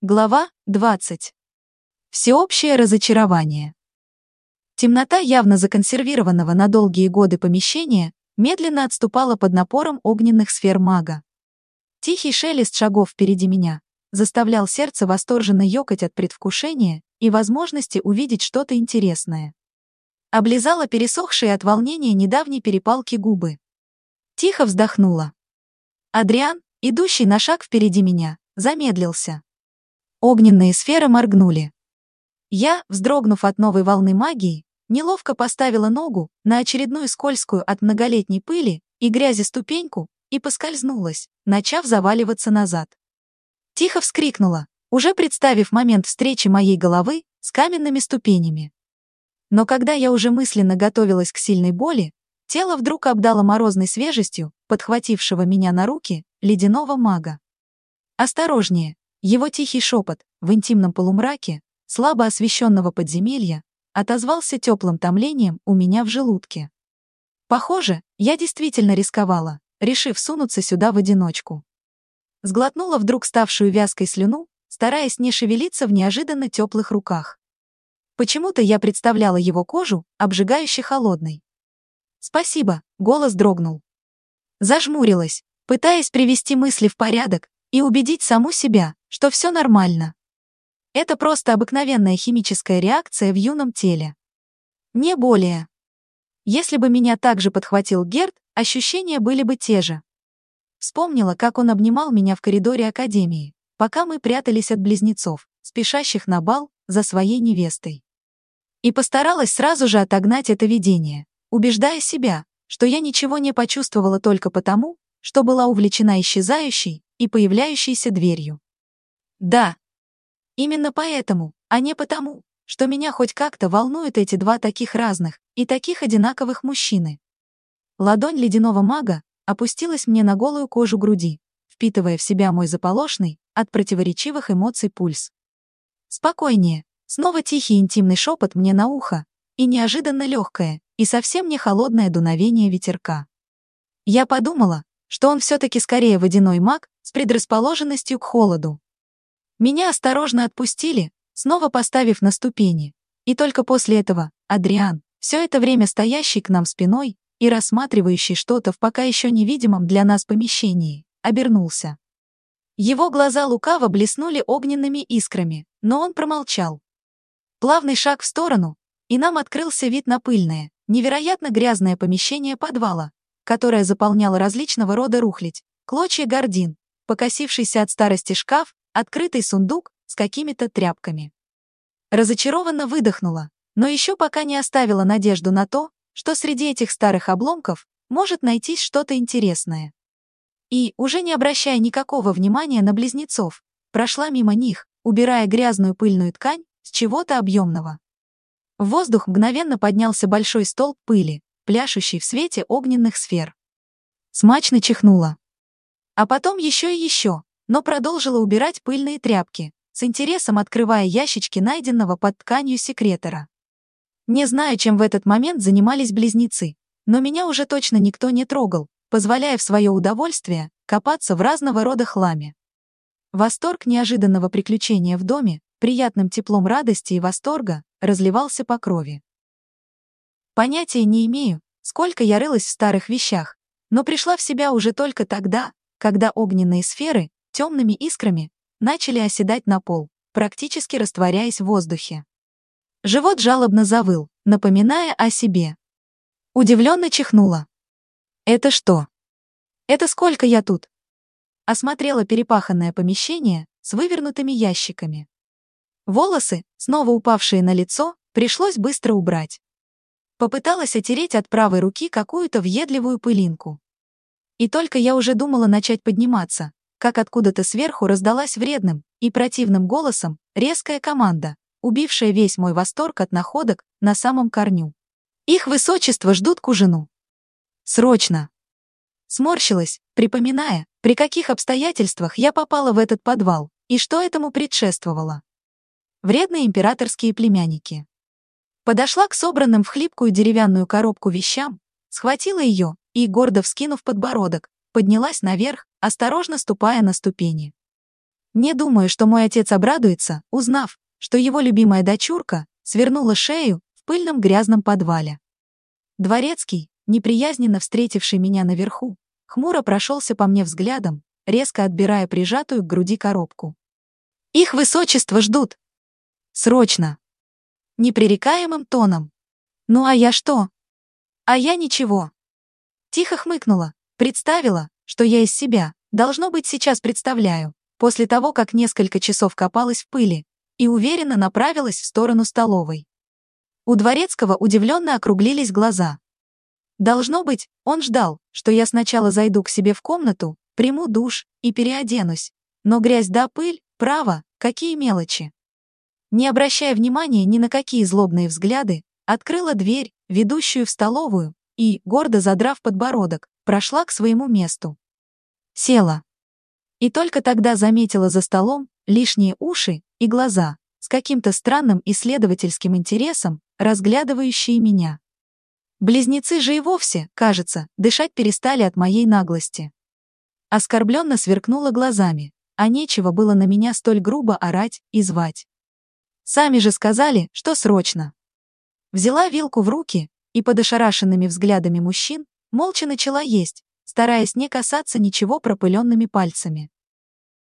Глава 20. Всеобщее разочарование. Темнота явно законсервированного на долгие годы помещения медленно отступала под напором огненных сфер мага. Тихий шелест шагов впереди меня заставлял сердце восторженно ёкать от предвкушения и возможности увидеть что-то интересное. Облизала пересохшие от волнения недавней перепалки губы. Тихо вздохнула. Адриан, идущий на шаг впереди меня, замедлился. Огненные сферы моргнули. Я, вздрогнув от новой волны магии, неловко поставила ногу на очередную скользкую от многолетней пыли и грязи ступеньку и поскользнулась, начав заваливаться назад. Тихо вскрикнула, уже представив момент встречи моей головы с каменными ступенями. Но когда я уже мысленно готовилась к сильной боли, тело вдруг обдало морозной свежестью, подхватившего меня на руки, ледяного мага. «Осторожнее, его тихий шепот в интимном полумраке, слабо освещенного подземелья, отозвался теплым томлением у меня в желудке. Похоже, я действительно рисковала, решив сунуться сюда в одиночку. Сглотнула вдруг ставшую вязкой слюну, стараясь не шевелиться в неожиданно теплых руках. Почему-то я представляла его кожу, обжигающе холодной. «Спасибо», — голос дрогнул. Зажмурилась, пытаясь привести мысли в порядок и убедить саму себя, что все нормально. Это просто обыкновенная химическая реакция в юном теле. Не более. Если бы меня также подхватил Герд, ощущения были бы те же. Вспомнила, как он обнимал меня в коридоре академии, пока мы прятались от близнецов, спешащих на бал за своей невестой. И постаралась сразу же отогнать это видение, убеждая себя, что я ничего не почувствовала только потому, что была увлечена исчезающей и появляющейся дверью. Да. Именно поэтому, а не потому, что меня хоть как-то волнуют эти два таких разных и таких одинаковых мужчины. Ладонь ледяного мага опустилась мне на голую кожу груди, впитывая в себя мой заполошный, от противоречивых эмоций пульс. Спокойнее, снова тихий интимный шепот мне на ухо, и неожиданно легкое, и совсем не холодное дуновение ветерка. Я подумала, что он все-таки скорее водяной маг с предрасположенностью к холоду. Меня осторожно отпустили, снова поставив на ступени. И только после этого Адриан, все это время стоящий к нам спиной и рассматривающий что-то в пока еще невидимом для нас помещении, обернулся. Его глаза лукаво блеснули огненными искрами, но он промолчал. Плавный шаг в сторону, и нам открылся вид на пыльное, невероятно грязное помещение подвала, которое заполняло различного рода рухлядь, клочья гордин, покосившийся от старости шкаф открытый сундук с какими-то тряпками. Разочарованно выдохнула, но еще пока не оставила надежду на то, что среди этих старых обломков может найтись что-то интересное. И, уже не обращая никакого внимания на близнецов, прошла мимо них, убирая грязную пыльную ткань с чего-то объемного. В воздух мгновенно поднялся большой столб пыли, пляшущий в свете огненных сфер. Смачно чихнула. А потом еще и еще, но продолжила убирать пыльные тряпки, с интересом открывая ящички найденного под тканью секретора. Не знаю, чем в этот момент занимались близнецы, но меня уже точно никто не трогал, позволяя в свое удовольствие копаться в разного рода хламе. Восторг неожиданного приключения в доме, приятным теплом радости и восторга, разливался по крови. Понятия не имею, сколько я рылась в старых вещах, но пришла в себя уже только тогда, когда огненные сферы, темными искрами, начали оседать на пол, практически растворяясь в воздухе. Живот жалобно завыл, напоминая о себе. Удивленно чихнула. «Это что? Это сколько я тут?» Осмотрела перепаханное помещение с вывернутыми ящиками. Волосы, снова упавшие на лицо, пришлось быстро убрать. Попыталась отереть от правой руки какую-то въедливую пылинку. И только я уже думала начать подниматься, как откуда-то сверху раздалась вредным и противным голосом резкая команда, убившая весь мой восторг от находок на самом корню. Их высочество ждут к ужину. Срочно! Сморщилась, припоминая, при каких обстоятельствах я попала в этот подвал и что этому предшествовало. Вредные императорские племянники. Подошла к собранным в хлипкую деревянную коробку вещам, схватила ее и, гордо вскинув подбородок, поднялась наверх, осторожно ступая на ступени. Не думаю, что мой отец обрадуется, узнав, что его любимая дочурка свернула шею в пыльном грязном подвале. Дворецкий, неприязненно встретивший меня наверху, хмуро прошелся по мне взглядом, резко отбирая прижатую к груди коробку. «Их высочество ждут!» «Срочно!» Непререкаемым тоном. «Ну а я что?» «А я ничего!» Тихо хмыкнула, представила, что я из себя, должно быть, сейчас представляю, после того, как несколько часов копалась в пыли, и уверенно направилась в сторону столовой. У Дворецкого удивленно округлились глаза. Должно быть, он ждал, что я сначала зайду к себе в комнату, приму душ и переоденусь. Но грязь да пыль, право, какие мелочи. Не обращая внимания ни на какие злобные взгляды, открыла дверь, ведущую в столовую, и, гордо задрав подбородок, прошла к своему месту. Села. И только тогда заметила за столом лишние уши и глаза, с каким-то странным исследовательским интересом, разглядывающие меня. Близнецы же и вовсе, кажется, дышать перестали от моей наглости. Оскорбленно сверкнула глазами, а нечего было на меня столь грубо орать и звать. Сами же сказали, что срочно. Взяла вилку в руки и под ошарашенными взглядами мужчин молча начала есть, стараясь не касаться ничего пропыленными пальцами.